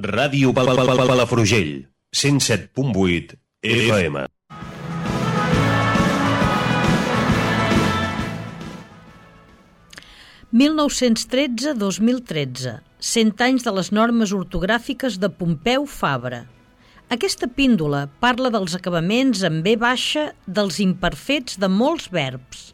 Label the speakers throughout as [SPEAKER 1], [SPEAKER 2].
[SPEAKER 1] Ràdio Pal Pal Pal Palafrugell, 107.8 FM.
[SPEAKER 2] ...1913-2013, 100 anys de les normes ortogràfiques de Pompeu Fabra. Aquesta píndola parla dels acabaments en B baixa dels imperfets de molts verbs.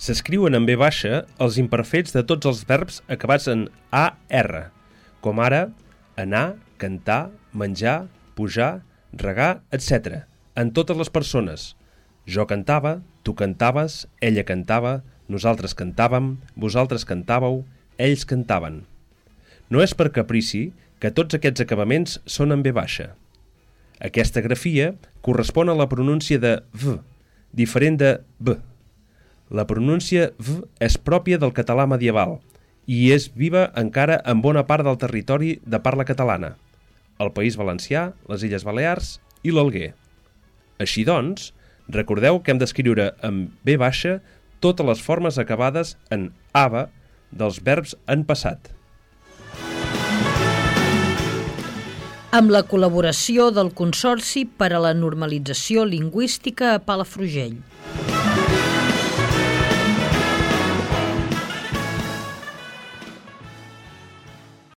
[SPEAKER 3] S'escriuen en B baixa els imperfets de tots els verbs acabats en AR, com ara anar, cantar, menjar, pujar, regar, etc. En totes les persones. Jo cantava, tu cantaves, ella cantava, nosaltres cantàvem, vosaltres cantàveu, ells cantaven. No és per caprici que tots aquests acabaments són en B baixa. Aquesta grafia correspon a la pronúncia de V, diferent de B. La pronúncia V és pròpia del català medieval i és viva encara en bona part del territori de parla catalana, el País Valencià, les Illes Balears i l'Alguer. Així doncs, recordeu que hem d'escriure amb B baixa totes les formes acabades en ava dels verbs en passat.
[SPEAKER 2] Amb la col·laboració del Consorci per a la Normalització Lingüística a Palafrugell.